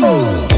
Ooh.